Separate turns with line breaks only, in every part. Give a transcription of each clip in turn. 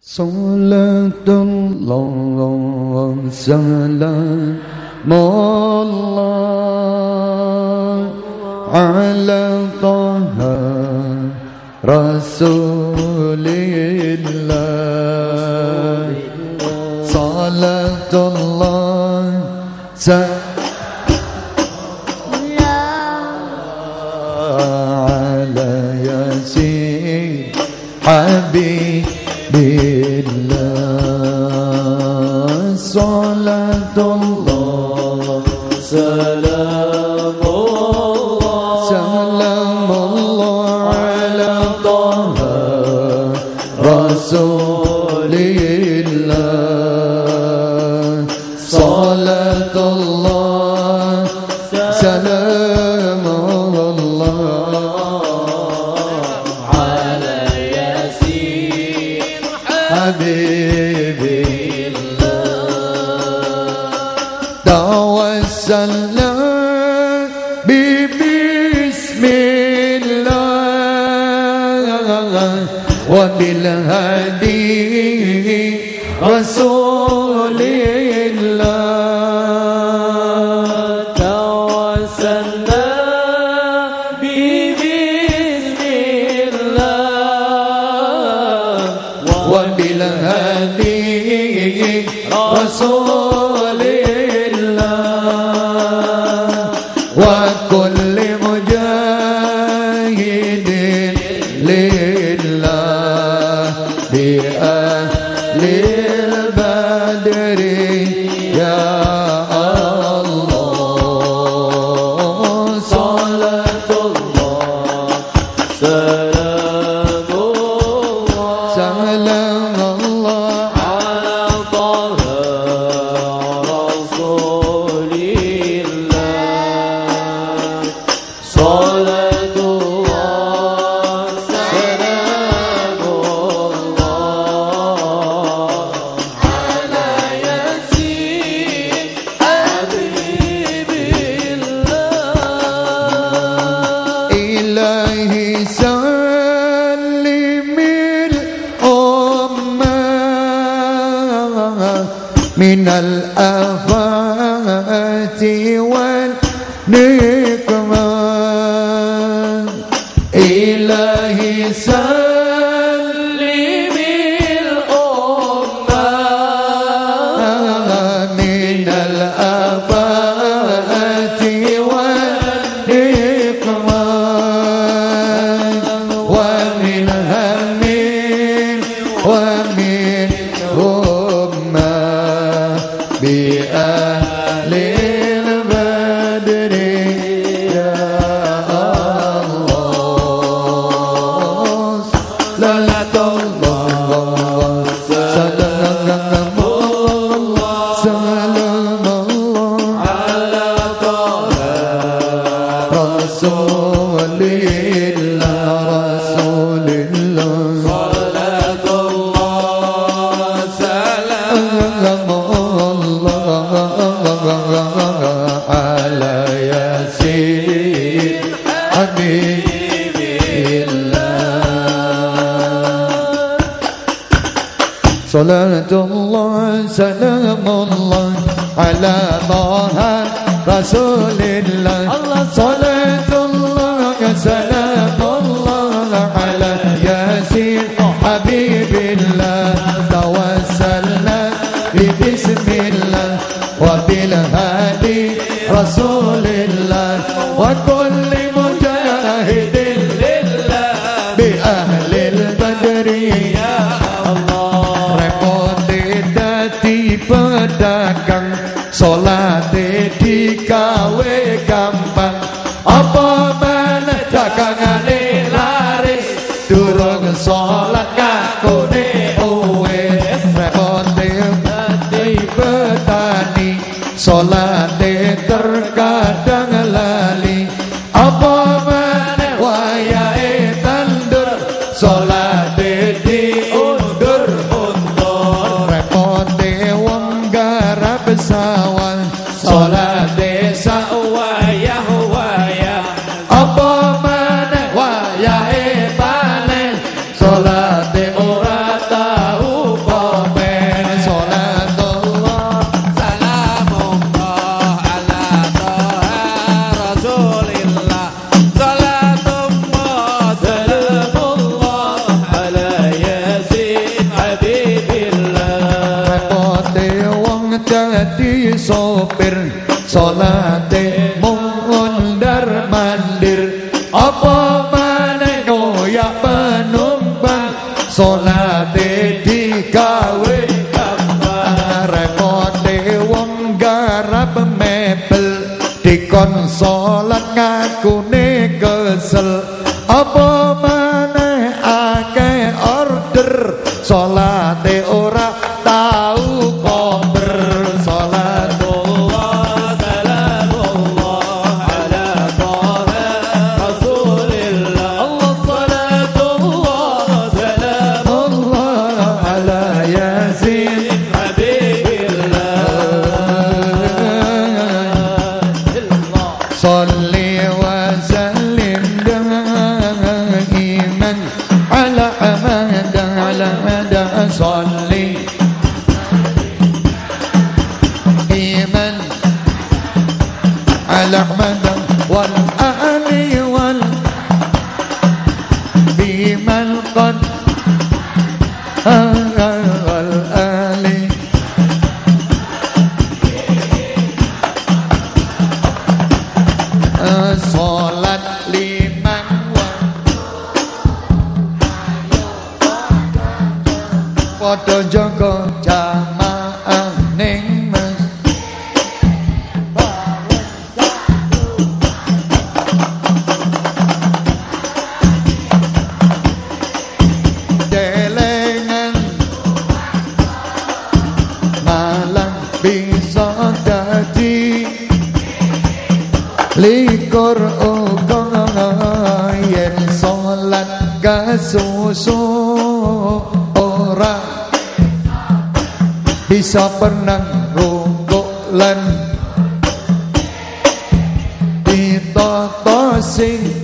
صلاة الله وسلام الله على طه رسول الله صلاة الله سلام على ياسين حبيب بالله. 짠
رحمة الله
سلام الله على طه رسول الله. صلاة الله سلام الله
على ياسين حبيب الله.
توسلنا بسم الله وبالهادي رسول الله. وكل salate digawe gampang. Apa meneh dagangane laris durung salat kakone wis repot dadi petani. Salat sopir salate mondar mandir. Apa maneh koyo penumpang salate digawe gambar. Repote wong garap mebel dikon salat ngakune kesel. Apa maneh akeh order salat والحسن والآل وال بمن قد musuh orang bisa pernah rungkuk lan di sing.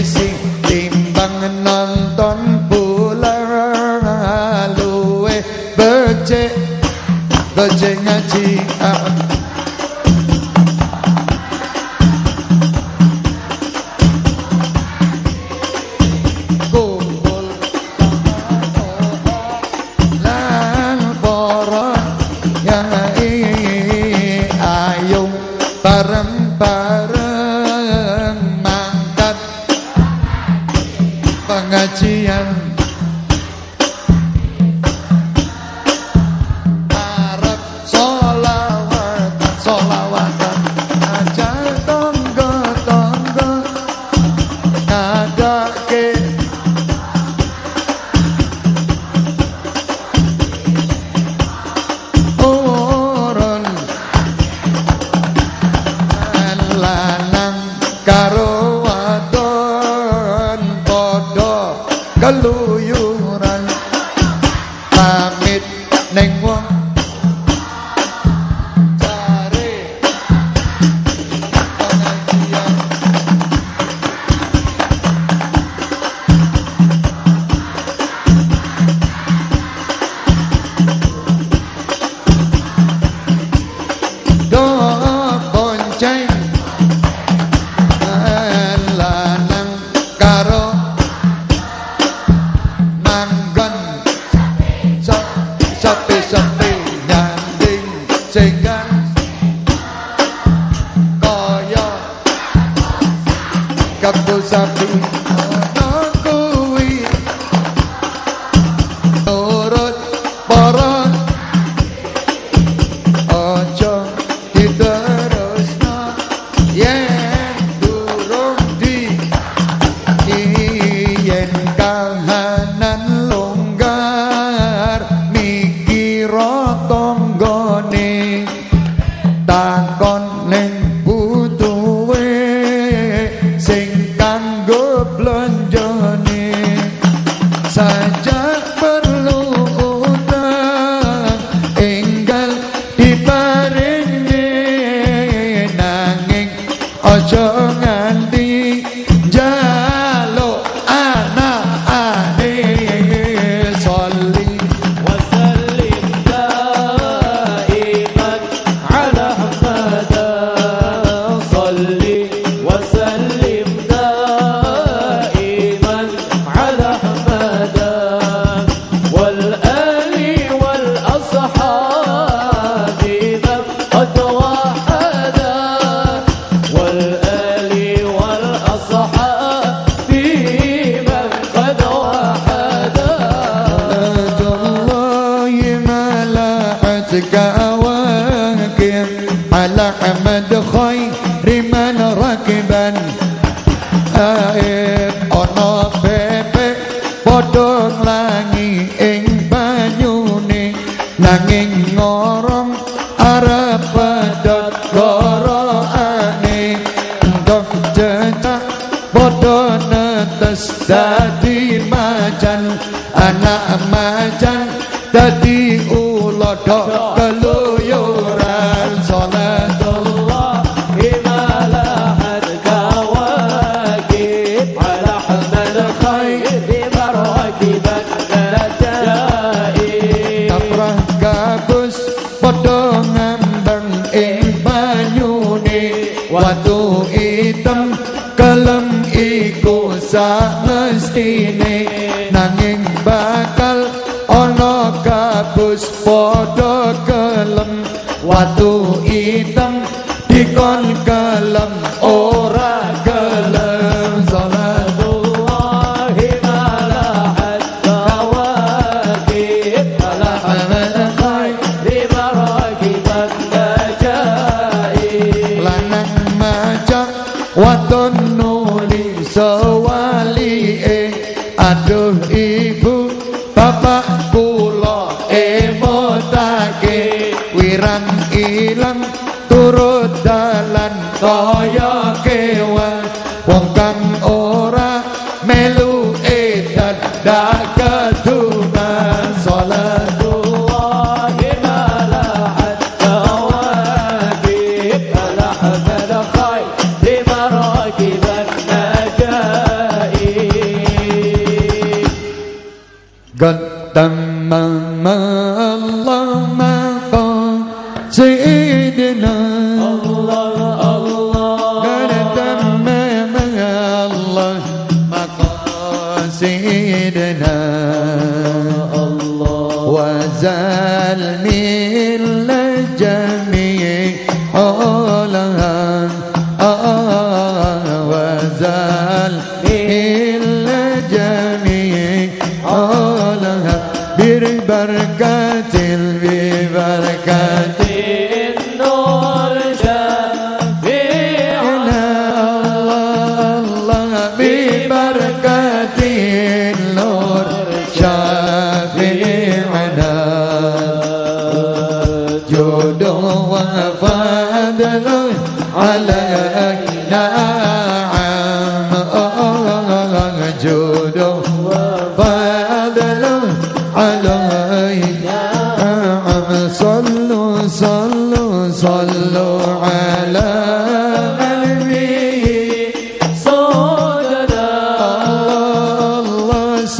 gising Timbang nonton pula Luwe becek Becek ngaji Kumpul Lang porong Yang Kabul Sabi سقاواكب على حمد خير من ركبا aib ana bebek padha nglangi ing banyune. Nanging ngorong arep padhot loroane endok jecak padha netes dadi macan. Anak macan jadi. u padha keluyuran sanadullah
inala harga wa ki ala hamdal khair bi
baraki badalati taprah gabus padha ngembang ing banyune. Watu item kelem iku sa mestine. Nanging bakal ana abus podo kelem watu item dikon kelem ora kelem salatullahi
ala hatta wakit ala hamadakai riba ragi bakta jai.
Lanang maja waton nuli sawali eh aduh ibu bapakku kaya kewan wong kang ora melu edan dakadunan salatullah ala
at-tawabin
ala hadal khair li marakiban najai Got them, man, man.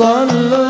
sallallahu